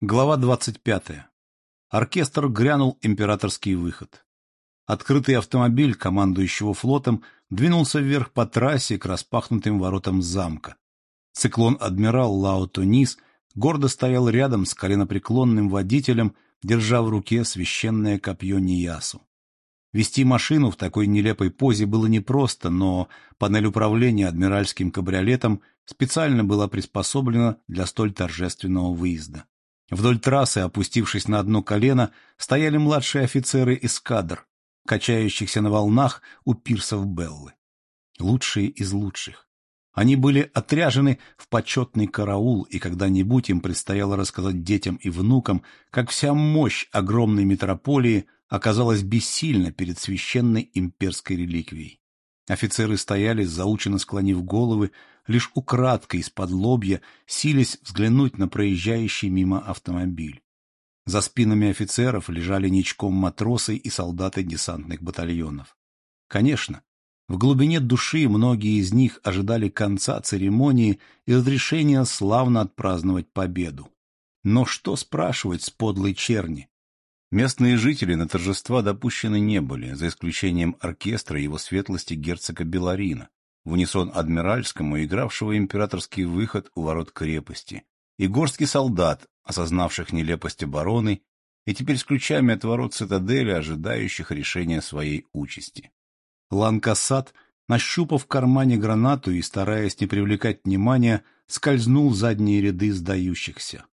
Глава 25. Оркестр грянул императорский выход. Открытый автомобиль командующего флотом двинулся вверх по трассе к распахнутым воротам замка. Циклон-адмирал Лао Тонис гордо стоял рядом с коленопреклонным водителем, держа в руке священное копье Ниясу. Вести машину в такой нелепой позе было непросто, но панель управления адмиральским кабриолетом специально была приспособлена для столь торжественного выезда. Вдоль трассы, опустившись на одно колено, стояли младшие офицеры эскадр, качающихся на волнах у пирсов Беллы. Лучшие из лучших. Они были отряжены в почетный караул, и когда-нибудь им предстояло рассказать детям и внукам, как вся мощь огромной метрополии оказалась бессильна перед священной имперской реликвией. Офицеры стояли, заученно склонив головы, лишь украдкой из-под лобья, сились взглянуть на проезжающий мимо автомобиль. За спинами офицеров лежали ничком матросы и солдаты десантных батальонов. Конечно, в глубине души многие из них ожидали конца церемонии и разрешения славно отпраздновать победу. Но что спрашивать с подлой черни? Местные жители на торжества допущены не были, за исключением оркестра его светлости герцога Беларина, в унисон адмиральскому, игравшего императорский выход у ворот крепости, и горстки солдат, осознавших нелепость обороны и теперь с ключами от ворот цитадели, ожидающих решения своей участи. Ланкасад, нащупав в кармане гранату и стараясь не привлекать внимания, скользнул в задние ряды сдающихся.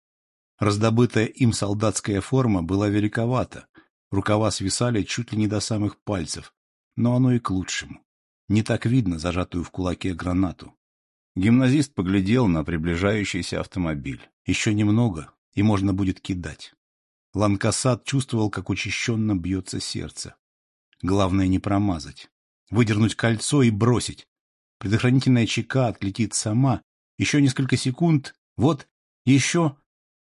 Раздобытая им солдатская форма была великовата, рукава свисали чуть ли не до самых пальцев, но оно и к лучшему. Не так видно зажатую в кулаке гранату. Гимназист поглядел на приближающийся автомобиль. Еще немного, и можно будет кидать. Ланкасад чувствовал, как учащенно бьется сердце. Главное не промазать. Выдернуть кольцо и бросить. Предохранительная чека отлетит сама. Еще несколько секунд. Вот, еще...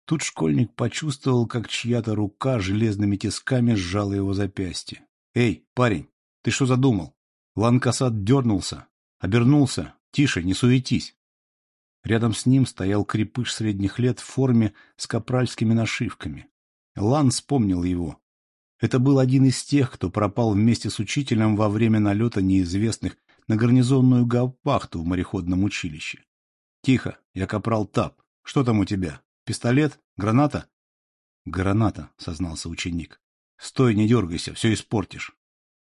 Тут школьник почувствовал, как чья-то рука железными тисками сжала его запястье. «Эй, парень, ты что задумал?» Ланкасад дернулся, обернулся. «Тише, не суетись!» Рядом с ним стоял крепыш средних лет в форме с капральскими нашивками. Лан вспомнил его. Это был один из тех, кто пропал вместе с учителем во время налета неизвестных на гарнизонную гауптвахту в мореходном училище. «Тихо, я капрал Тап. Что там у тебя?» Пистолет? Граната? Граната, сознался ученик. Стой, не дергайся, все испортишь.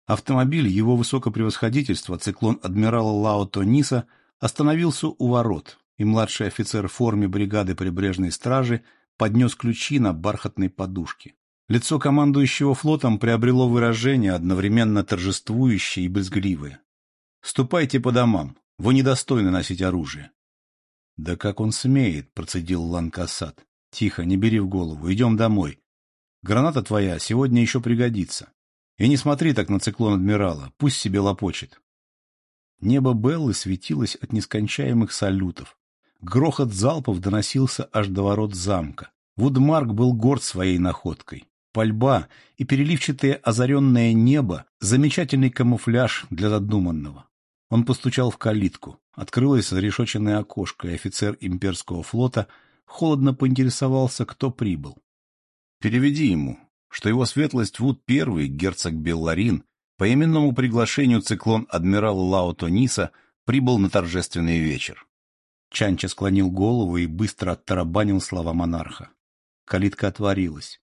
Автомобиль его высокопревосходительства, циклон адмирала Лао Тониса, остановился у ворот, и младший офицер в форме бригады прибрежной стражи поднес ключи на бархатной подушке. Лицо командующего флотом приобрело выражение, одновременно торжествующее и брезгливое. «Ступайте по домам, вы недостойны носить оружие. «Да как он смеет!» — процедил Ланкасад. «Тихо, не бери в голову, идем домой. Граната твоя сегодня еще пригодится. И не смотри так на циклон адмирала, пусть себе лопочет». Небо Беллы светилось от нескончаемых салютов. Грохот залпов доносился аж до ворот замка. Вудмарк был горд своей находкой. Пальба и переливчатое озаренное небо — замечательный камуфляж для задуманного. Он постучал в калитку. Открылось зарешоченное окошко, и офицер имперского флота холодно поинтересовался, кто прибыл. «Переведи ему, что его светлость Вуд I, герцог Белларин, по именному приглашению циклон адмирала Лао Тониса прибыл на торжественный вечер». Чанча склонил голову и быстро оттарабанил слова монарха. Калитка отворилась.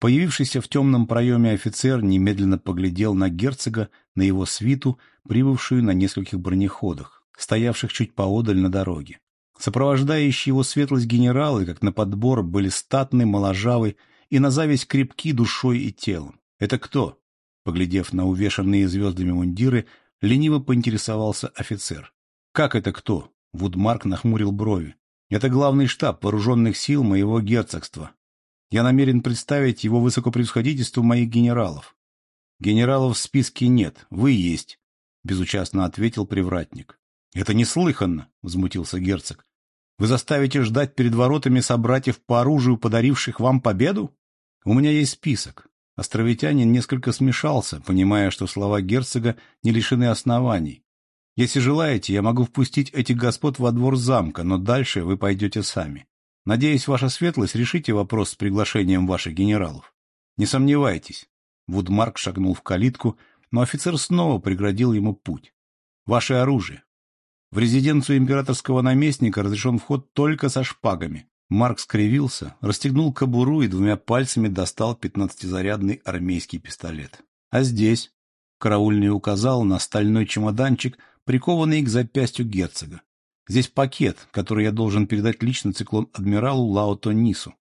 Появившийся в темном проеме офицер немедленно поглядел на герцога, на его свиту, прибывшую на нескольких бронеходах, стоявших чуть поодаль на дороге. Сопровождающие его светлость генералы, как на подбор, были статны, моложавы и на зависть крепки душой и телом. «Это кто?» Поглядев на увешанные звездами мундиры, лениво поинтересовался офицер. «Как это кто?» Вудмарк нахмурил брови. «Это главный штаб вооруженных сил моего герцогства. Я намерен представить его высокопревосходительству моих генералов. Генералов в списке нет, вы есть, — безучастно ответил привратник. — Это неслыханно, — возмутился герцог. — Вы заставите ждать перед воротами собратьев по оружию, подаривших вам победу? У меня есть список. Островитянин несколько смешался, понимая, что слова герцога не лишены оснований. Если желаете, я могу впустить этих господ во двор замка, но дальше вы пойдете сами. Надеюсь, ваша светлость, решите вопрос с приглашением ваших генералов. Не сомневайтесь. Вудмарк шагнул в калитку, но офицер снова преградил ему путь. Ваше оружие. В резиденцию императорского наместника разрешен вход только со шпагами. Марк скривился, расстегнул кобуру и двумя пальцами достал пятнадцатизарядный армейский пистолет. А здесь? Караульный указал на стальной чемоданчик, прикованный к запястью герцога. Здесь пакет, который я должен передать лично циклон-адмиралу Лаото Нису.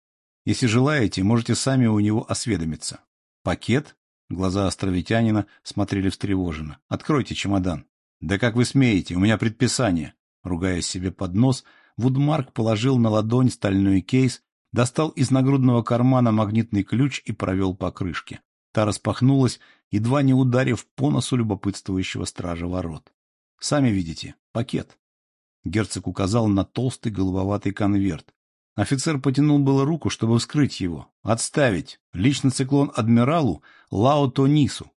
Если желаете, можете сами у него осведомиться. Пакет? Глаза островитянина смотрели встревоженно. Откройте чемодан. Да как вы смеете, у меня предписание. Ругаясь себе под нос, Вудмарк положил на ладонь стальной кейс, достал из нагрудного кармана магнитный ключ и провел по крышке. Та распахнулась, едва не ударив по носу любопытствующего стража ворот. Сами видите, пакет. Герцог указал на толстый голубоватый конверт. Офицер потянул было руку, чтобы вскрыть его. «Отставить! Лично циклон адмиралу Лао Тонису!»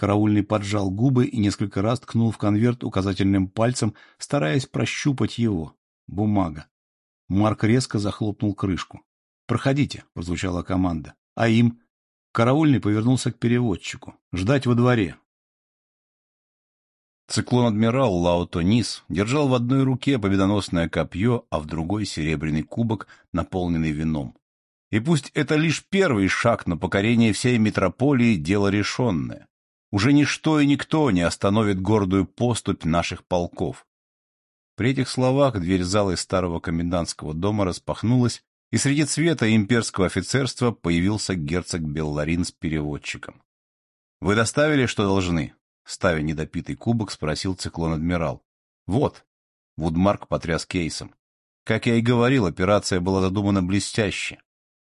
Караульный поджал губы и несколько раз ткнул в конверт указательным пальцем, стараясь прощупать его. Бумага. Марк резко захлопнул крышку. «Проходите», — прозвучала команда. «А им?» Караульный повернулся к переводчику. «Ждать во дворе. Циклон-адмирал Лао Тонис держал в одной руке победоносное копье, а в другой серебряный кубок, наполненный вином. И пусть это лишь первый шаг на покорение всей метрополии, дело решенное. Уже ничто и никто не остановит гордую поступь наших полков. При этих словах дверь зала из старого комендантского дома распахнулась, и среди цвета имперского офицерства появился герцог Белларин с переводчиком. — Вы доставили, что должны? Ставя недопитый кубок, спросил циклон-адмирал. «Вот». Вудмарк потряс кейсом. «Как я и говорил, операция была задумана блестяще.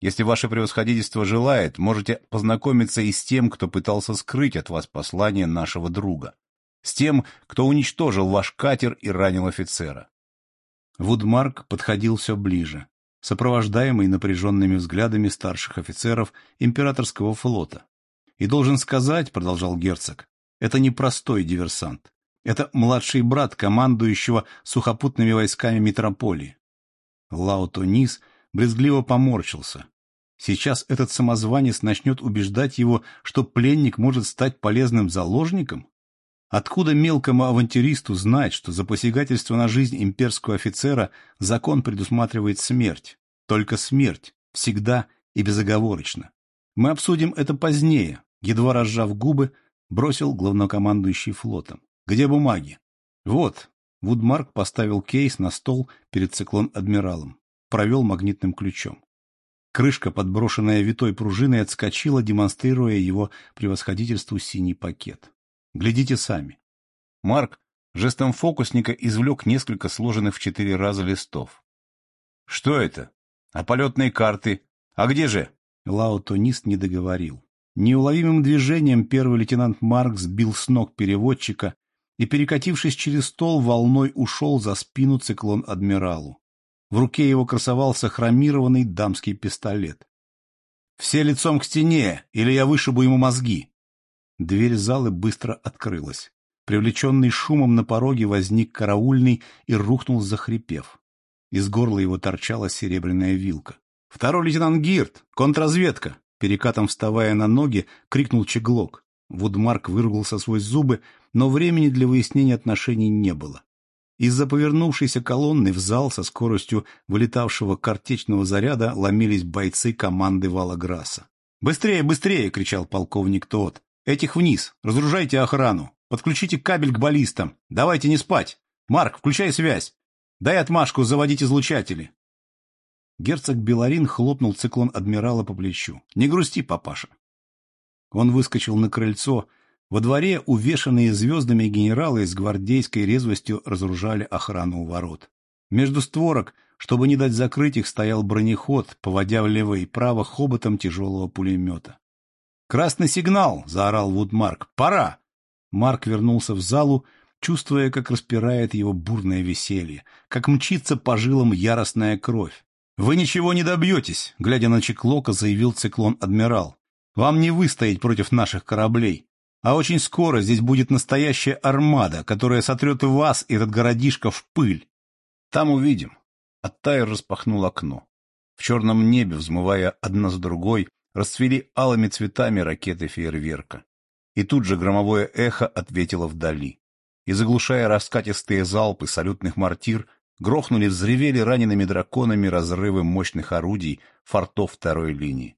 Если ваше превосходительство желает, можете познакомиться и с тем, кто пытался скрыть от вас послание нашего друга. С тем, кто уничтожил ваш катер и ранил офицера». Вудмарк подходил все ближе, сопровождаемый напряженными взглядами старших офицеров императорского флота. «И должен сказать, — продолжал герцог, это не простой диверсант. Это младший брат командующего сухопутными войсками метрополии. Лао Тонис брезгливо поморщился. Сейчас этот самозванец начнет убеждать его, что пленник может стать полезным заложником? Откуда мелкому авантюристу знать, что за посягательство на жизнь имперского офицера закон предусматривает смерть? Только смерть, всегда и безоговорочно. Мы обсудим это позднее, едва разжав губы, бросил главнокомандующий флотом. «Где бумаги?» «Вот». Вудмарк поставил кейс на стол перед циклон-адмиралом. Провел магнитным ключом. Крышка, подброшенная витой пружиной, отскочила, демонстрируя его превосходительству синий пакет. «Глядите сами». Марк жестом фокусника извлек несколько сложенных в четыре раза листов. «Что это? А полетные карты? А где же?» Лао Тонист не договорил. Неуловимым движением первый лейтенант Марк сбил с ног переводчика и, перекатившись через стол, волной ушел за спину циклон-адмиралу. В руке его красовался хромированный дамский пистолет. «Все лицом к стене, или я вышибу ему мозги!» Дверь залы быстро открылась. Привлеченный шумом на пороге возник караульный и рухнул, захрипев. Из горла его торчала серебряная вилка. «Второй лейтенант Гирт! Контрразведка! Перекатом вставая на ноги, крикнул Чеглок. Вудмарк выругался сквозь зубы, но времени для выяснения отношений не было. Из-за повернувшейся колонны в зал со скоростью вылетавшего картечного заряда ломились бойцы команды Валаграса. «Быстрее, быстрее!» — кричал полковник Тот. «Этих вниз! Разгружайте охрану! Подключите кабель к баллистам! Давайте не спать! Марк, включай связь! Дай отмашку заводить излучатели! Герцог Беларин хлопнул циклон адмирала по плечу. «Не грусти, папаша!» Он выскочил на крыльцо. Во дворе увешанные звездами генералы с гвардейской резвостью разоружали охрану у ворот. Между створок, чтобы не дать закрыть их, стоял бронеход, поводя влево и право хоботом тяжелого пулемета. «Красный сигнал!» — заорал Вудмарк. «Пора!» Марк вернулся в залу, чувствуя, как распирает его бурное веселье, как мчится по жилам яростная кровь. «Вы ничего не добьетесь», — глядя на Чеклока, заявил циклон-адмирал. «Вам не выстоять против наших кораблей. А очень скоро здесь будет настоящая армада, которая сотрет вас и этот городишко в пыль. Там увидим». Оттайр распахнул окно. В черном небе, взмывая одна за другой, расцвели алыми цветами ракеты фейерверка. И тут же громовое эхо ответило вдали. И заглушая раскатистые залпы салютных мортир, грохнули, взревели ранеными драконами разрывы мощных орудий фортов второй линии.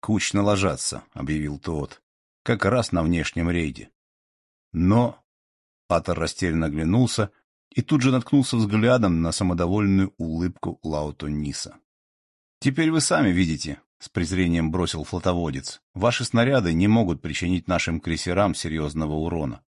«Кучно ложатся», — объявил тот, — «как раз на внешнем рейде». Но... Атор растерянно оглянулся и тут же наткнулся взглядом на самодовольную улыбку Лауто Ниса. «Теперь вы сами видите», — с презрением бросил флотоводец, — «ваши снаряды не могут причинить нашим крейсерам серьезного урона».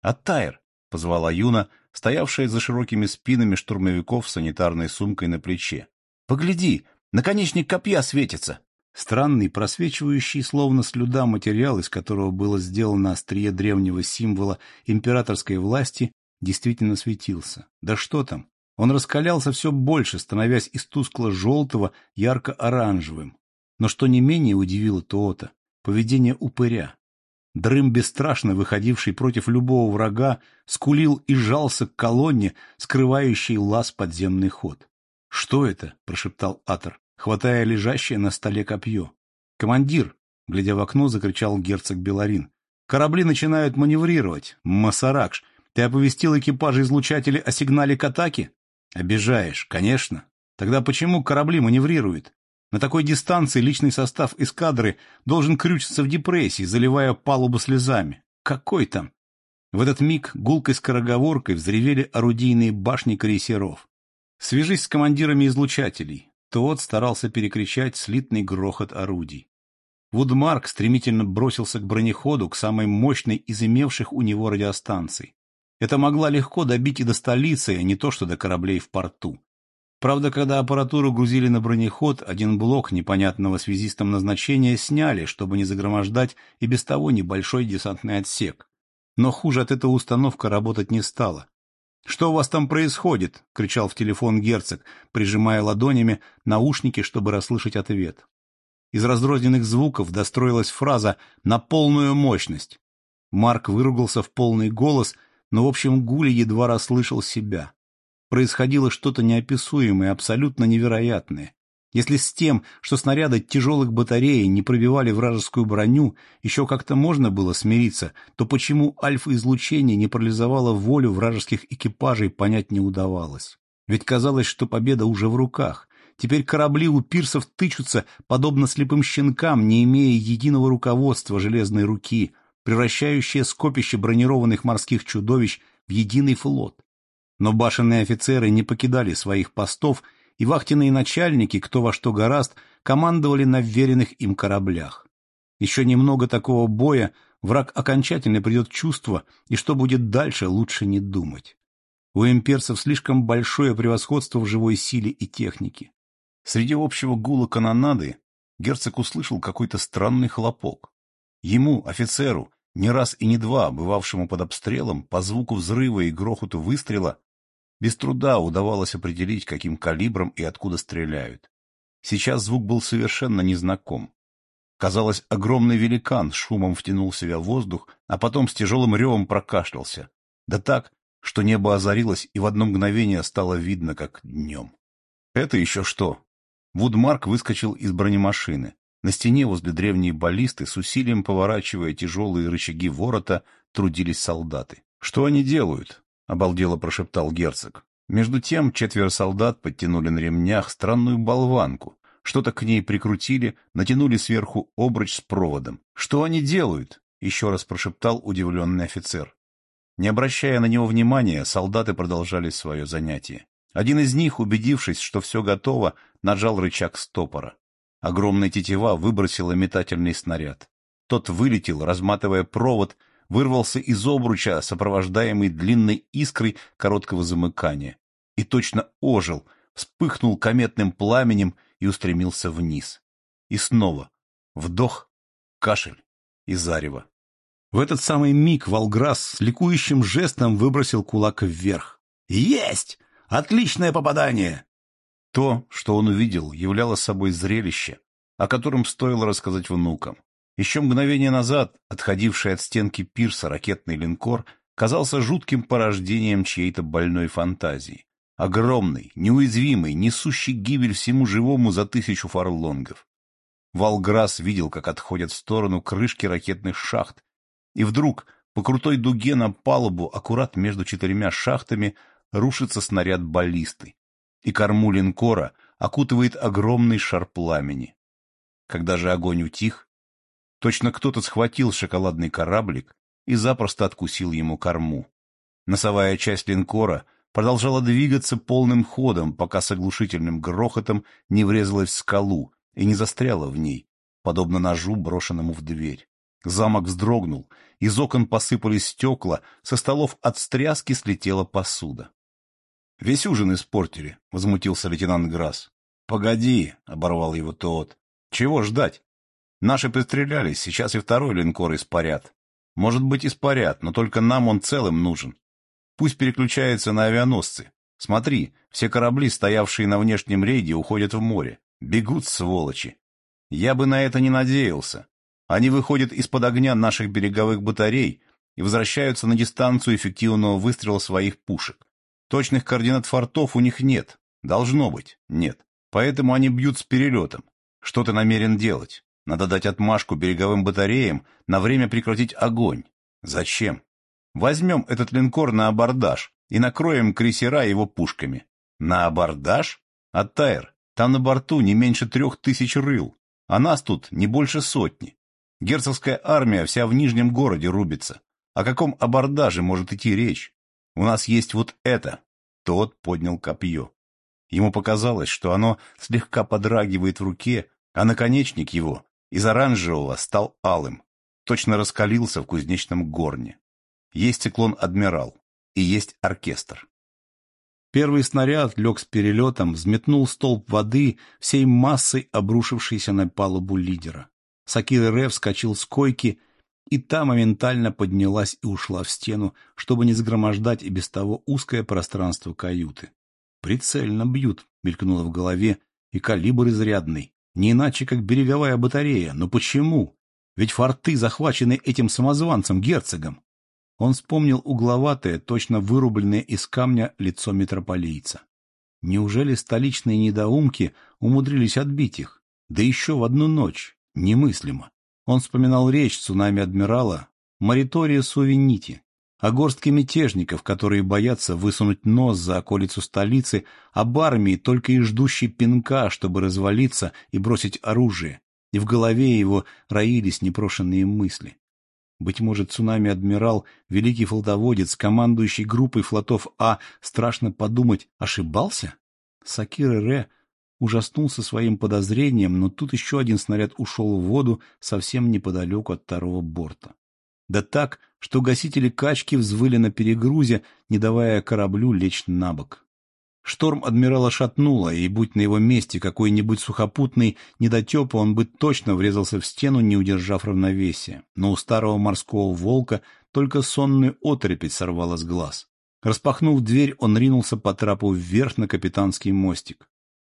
«Оттайр!» — позвала Юна, стоявшая за широкими спинами штурмовиков с санитарной сумкой на плече. «Погляди, наконечник копья светится!» Странный, просвечивающий, словно слюда материал, из которого было сделано острие древнего символа императорской власти, действительно светился. Да что там? Он раскалялся все больше, становясь из тускло-желтого ярко-оранжевым. Но что не менее удивило Тоота — поведение упыря. Дрым, бесстрашно выходивший против любого врага, скулил и жался к колонне, скрывающей лаз подземный ход. — Что это? — прошептал Атор, хватая лежащее на столе копье. — Командир! — глядя в окно, закричал герцог Беларин. — Корабли начинают маневрировать. Масаракш, ты оповестил экипажи излучателей о сигнале к атаке? Обижаешь, конечно. Тогда почему корабли маневрируют? На такой дистанции личный состав эскадры должен крючиться в депрессии, заливая палубу слезами. Какой там? В этот миг гулкой скороговоркой взревели орудийные башни крейсеров. Свяжись с командирами излучателей. Тот старался перекричать слитный грохот орудий. Вудмарк стремительно бросился к бронеходу, к самой мощной из имевших у него радиостанций. Это могла легко добить и до столицы, а не то что до кораблей в порту. Правда, когда аппаратуру грузили на бронеход, один блок непонятного связистом назначения сняли, чтобы не загромождать и без того небольшой десантный отсек. Но хуже от этого установка работать не стала. «Что у вас там происходит?» — кричал в телефон герцог, прижимая ладонями наушники, чтобы расслышать ответ. Из разрозненных звуков достроилась фраза «на полную мощность». Марк выругался в полный голос — но в общем Гули едва расслышал себя. Происходило что-то неописуемое, абсолютно невероятное. Если с тем, что снаряды тяжелых батарей не пробивали вражескую броню, еще как-то можно было смириться, то почему альфа-излучение не парализовало волю вражеских экипажей, понять не удавалось. Ведь казалось, что победа уже в руках. Теперь корабли у пирсов тычутся, подобно слепым щенкам, не имея единого руководства железной руки, превращающее скопище бронированных морских чудовищ в единый флот. Но башенные офицеры не покидали своих постов, и вахтенные начальники, кто во что гораст, командовали на вверенных им кораблях. Еще немного такого боя, враг окончательно придет в чувство, и что будет дальше, лучше не думать. У имперцев слишком большое превосходство в живой силе и технике. Среди общего гула канонады герцог услышал какой-то странный хлопок. Ему, офицеру, не раз и не два, бывавшему под обстрелом, по звуку взрыва и грохоту выстрела, без труда удавалось определить, каким калибром и откуда стреляют. Сейчас звук был совершенно незнаком. Казалось, огромный великан шумом втянул в себя воздух, а потом с тяжелым ревом прокашлялся. Да так, что небо озарилось, и в одно мгновение стало видно, как днем. Это еще что? Вудмарк выскочил из бронемашины. На стене возле древней баллисты, с усилием поворачивая тяжелые рычаги ворота, трудились солдаты. — Что они делают? — обалдело прошептал герцог. Между тем четверо солдат подтянули на ремнях странную болванку, что-то к ней прикрутили, натянули сверху обруч с проводом. — Что они делают? — еще раз прошептал удивленный офицер. Не обращая на него внимания, солдаты продолжали свое занятие. Один из них, убедившись, что все готово, нажал рычаг стопора. Огромная тетива выбросила метательный снаряд. Тот вылетел, разматывая провод, вырвался из обруча, сопровождаемый длинной искрой короткого замыкания. И точно ожил, вспыхнул кометным пламенем и устремился вниз. И снова вдох, кашель и зарево. В этот самый миг Волграс с ликующим жестом выбросил кулак вверх. «Есть! Отличное попадание!» То, что он увидел, являло собой зрелище, о котором стоило рассказать внукам. Еще мгновение назад, отходивший от стенки пирса ракетный линкор, казался жутким порождением чьей-то больной фантазии. Огромный, неуязвимый, несущий гибель всему живому за тысячу фарлонгов. Волграс видел, как отходят в сторону крышки ракетных шахт, и вдруг по крутой дуге на палубу, аккурат между четырьмя шахтами, рушится снаряд баллисты, и корму линкора окутывает огромный шар пламени. Когда же огонь утих, точно кто-то схватил шоколадный кораблик и запросто откусил ему корму. Носовая часть линкора продолжала двигаться полным ходом, пока с оглушительным грохотом не врезалась в скалу и не застряла в ней, подобно ножу, брошенному в дверь. Замок вздрогнул, из окон посыпались стекла, со столов от стряски слетела посуда. — Весь ужин испортили, — возмутился лейтенант Грасс. — Погоди, — оборвал его тот. — Чего ждать? Наши пристрелялись, сейчас и второй линкор испарят. Может быть, испарят, но только нам он целым нужен. Пусть переключается на авианосцы. Смотри, все корабли, стоявшие на внешнем рейде, уходят в море. Бегут, сволочи. Я бы на это не надеялся. Они выходят из-под огня наших береговых батарей и возвращаются на дистанцию эффективного выстрела своих пушек. Точных координат фортов у них нет. Должно быть, нет. Поэтому они бьют с перелетом. Что ты намерен делать? Надо дать отмашку береговым батареям на время прекратить огонь. Зачем? Возьмем этот линкор на абордаж и накроем крейсера его пушками. На абордаж? Оттайр, там на борту не меньше трех тысяч рыл, а нас тут не больше сотни. Герцогская армия вся в Нижнем городе рубится. О каком абордаже может идти речь? У нас есть вот это. Тот поднял копье. Ему показалось, что оно слегка подрагивает в руке, а наконечник его из оранжевого стал алым. Точно раскалился в кузнечном горне. Есть циклон «Адмирал» и есть оркестр. Первый снаряд лег с перелетом, взметнул столб воды всей массой обрушившейся на палубу лидера. Сакир Ре вскочил с койки, и та моментально поднялась и ушла в стену, чтобы не загромождать и без того узкое пространство каюты. «Прицельно бьют», — мелькнуло в голове, — «и калибр изрядный. Не иначе, как береговая батарея. Но почему? Ведь форты захвачены этим самозванцем, герцогом». Он вспомнил угловатое, точно вырубленное из камня лицо митрополийца. Неужели столичные недоумки умудрились отбить их? Да еще в одну ночь. Немыслимо. Он вспоминал речь цунами-адмирала Маритория Сувенити о горстке мятежников, которые боятся высунуть нос за околицу столицы, об армии, только и ждущей пинка, чтобы развалиться и бросить оружие, и в голове его роились непрошенные мысли. Быть может, цунами-адмирал, великий флотоводец, командующий группой флотов А, страшно подумать, ошибался? Сакир Ре ужаснулся своим подозрением, но тут еще один снаряд ушел в воду совсем неподалеку от второго борта. Да так, что гасители качки взвыли на перегрузе, не давая кораблю лечь на бок. Шторм адмирала шатнуло, и будь на его месте какой-нибудь сухопутный недотепа, он бы точно врезался в стену, не удержав равновесия. Но у старого морского волка только сонную отрепеть сорвала с глаз. Распахнув дверь, он ринулся по трапу вверх на капитанский мостик.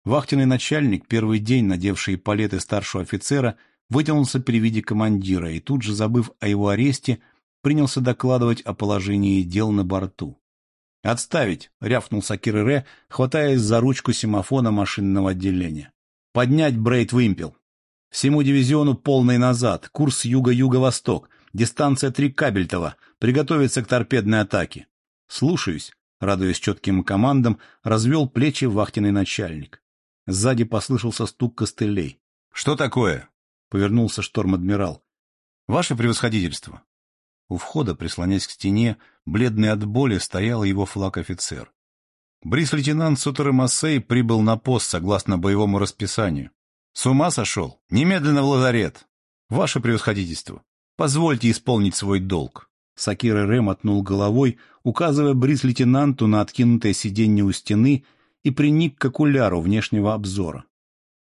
Вахтенный начальник, первый день надевший палеты старшего офицера, вытянулся при виде командира и тут же, забыв о его аресте, принялся докладывать о положении дел на борту. «Отставить!» — рявкнул Сакир Ре, хватаясь за ручку семафона машинного отделения. «Поднять Брейт-Вимпел! Всему дивизиону полный назад, курс юго-юго-восток, дистанция три кабельтова, приготовиться к торпедной атаке!» «Слушаюсь!» — радуясь четким командам, развел плечи вахтенный начальник. Сзади послышался стук костылей. — Что такое? — повернулся шторм-адмирал. — Ваше превосходительство. У входа, прислонясь к стене, бледный от боли, стоял его флаг-офицер. Брис-лейтенант Сутере Массей прибыл на пост согласно боевому расписанию. С ума сошел? Немедленно в лазарет. Ваше превосходительство, позвольте исполнить свой долг. Сакира Рэм отнул головой, указывая Брис-лейтенанту на откинутое сиденье у стены и приник к окуляру внешнего обзора.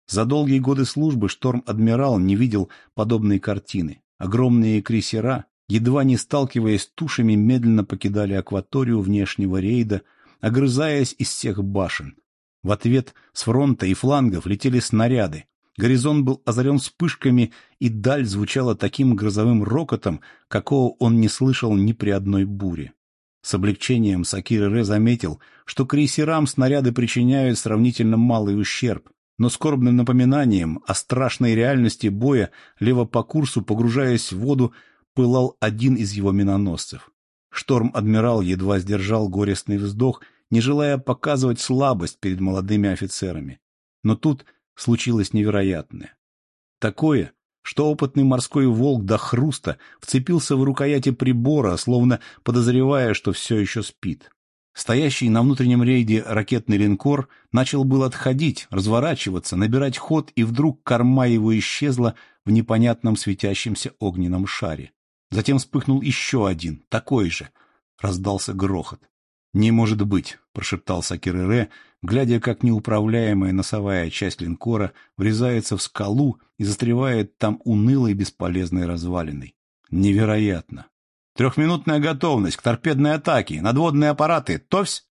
За долгие годы службы шторм-адмирал не видел подобной картины. Огромные крейсера, едва не сталкиваясь тушами, медленно покидали акваторию внешнего рейда, огрызаясь из всех башен. В ответ с фронта и флангов летели снаряды. Горизонт был озарен вспышками, и даль звучала таким грозовым рокотом, какого он не слышал ни при одной буре. С облегчением Сакир Ре заметил, что крейсерам снаряды причиняют сравнительно малый ущерб, но скорбным напоминанием о страшной реальности боя лево по курсу, погружаясь в воду, пылал один из его миноносцев. Шторм-адмирал едва сдержал горестный вздох, не желая показывать слабость перед молодыми офицерами. Но тут случилось невероятное. Такое, что опытный морской волк до хруста вцепился в рукояти прибора, словно подозревая, что все еще спит. Стоящий на внутреннем рейде ракетный линкор начал был отходить, разворачиваться, набирать ход, и вдруг корма его исчезла в непонятном светящемся огненном шаре. Затем вспыхнул еще один, такой же. Раздался грохот. «Не может быть», — прошептал Сакирере, глядя, как неуправляемая носовая часть линкора врезается в скалу и застревает там унылой бесполезной развалиной. «Невероятно! Трехминутная готовность к торпедной атаке, надводные аппараты, товсь!»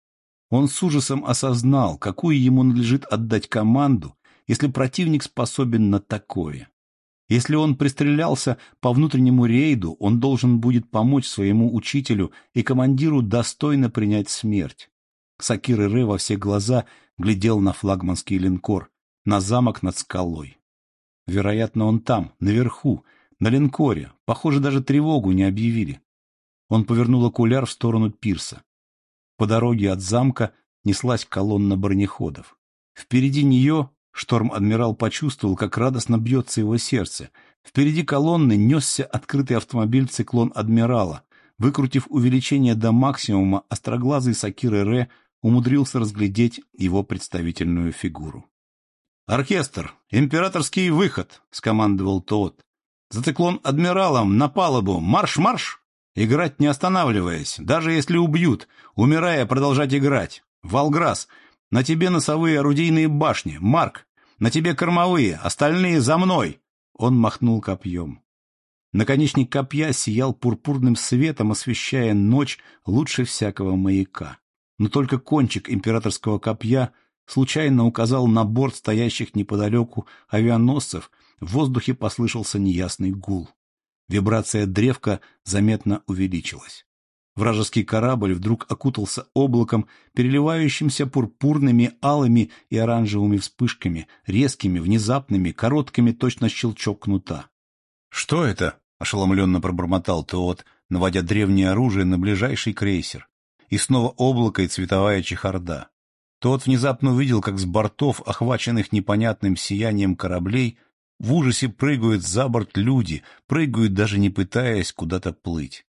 Он с ужасом осознал, какую ему надлежит отдать команду, если противник способен на такое. Если он пристрелялся по внутреннему рейду, он должен будет помочь своему учителю и командиру достойно принять смерть. Сакир Иры во все глаза глядел на флагманский линкор, на замок над скалой. Вероятно, он там, наверху, на линкоре. Похоже, даже тревогу не объявили. Он повернул окуляр в сторону пирса. По дороге от замка неслась колонна бронеходов. Впереди нее Шторм-адмирал почувствовал, как радостно бьется его сердце. Впереди колонны несся открытый автомобиль «Циклон Адмирала». Выкрутив увеличение до максимума, остроглазый Сакир Ре умудрился разглядеть его представительную фигуру. «Оркестр! Императорский выход!» — скомандовал тот. «За циклон адмиралом на палубу! Марш-марш! Играть не останавливаясь, даже если убьют, умирая продолжать играть! Волграс, на тебе носовые орудийные башни. Марк, на тебе кормовые, остальные за мной!» Он махнул копьем. Наконечник копья сиял пурпурным светом, освещая ночь лучше всякого маяка. Но только кончик императорского копья случайно указал на борт стоящих неподалеку авианосцев, в воздухе послышался неясный гул. Вибрация древка заметно увеличилась. Вражеский корабль вдруг окутался облаком, переливающимся пурпурными, алыми и оранжевыми вспышками, резкими, внезапными, короткими, точно щелчок кнута. «Что это?» — ошеломленно пробормотал Теот, наводя древнее оружие на ближайший крейсер. И снова облако и цветовая чехарда. Тот внезапно увидел, как с бортов, охваченных непонятным сиянием кораблей, в ужасе прыгают за борт люди, прыгают, даже не пытаясь куда-то плыть.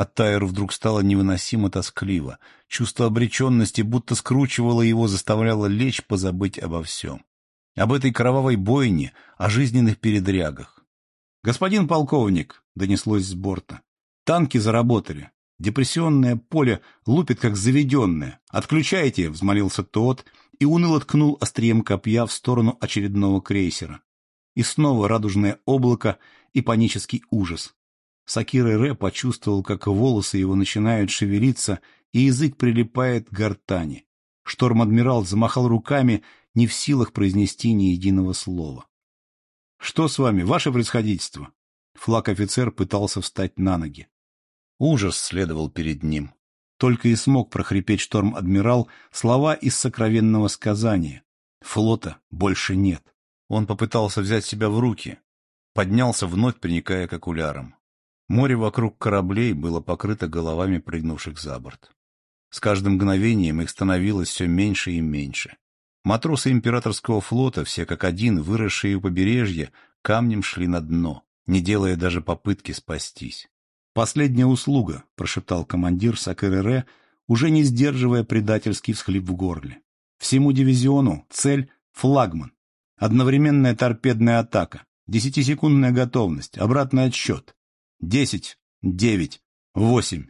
А Тайру вдруг стало невыносимо тоскливо. Чувство обреченности будто скручивало его, заставляло лечь, позабыть обо всем. Об этой кровавой бойне, о жизненных передрягах. «Господин полковник», — донеслось с борта, — «танки заработали. Депрессионное поле лупит, как заведенное. Отключайте!» — взмолился тот и уныло ткнул острием копья в сторону очередного крейсера. И снова радужное облако и панический ужас. Сакира Ре почувствовал, как волосы его начинают шевелиться, и язык прилипает к гортани. Шторм-адмирал замахал руками, не в силах произнести ни единого слова. — Что с вами, ваше происходительство? Флаг-офицер пытался встать на ноги. Ужас следовал перед ним. Только и смог прохрипеть шторм-адмирал слова из сокровенного сказания. Флота больше нет. Он попытался взять себя в руки. Поднялся, вновь приникая к окулярам. Море вокруг кораблей было покрыто головами прыгнувших за борт. С каждым мгновением их становилось все меньше и меньше. Матросы императорского флота, все как один, выросшие у побережья, камнем шли на дно, не делая даже попытки спастись. «Последняя услуга», — прошептал командир Сакерере, уже не сдерживая предательский всхлип в горле. «Всему дивизиону цель — флагман. Одновременная торпедная атака, десятисекундная готовность, обратный отсчет. Десять, девять, восемь.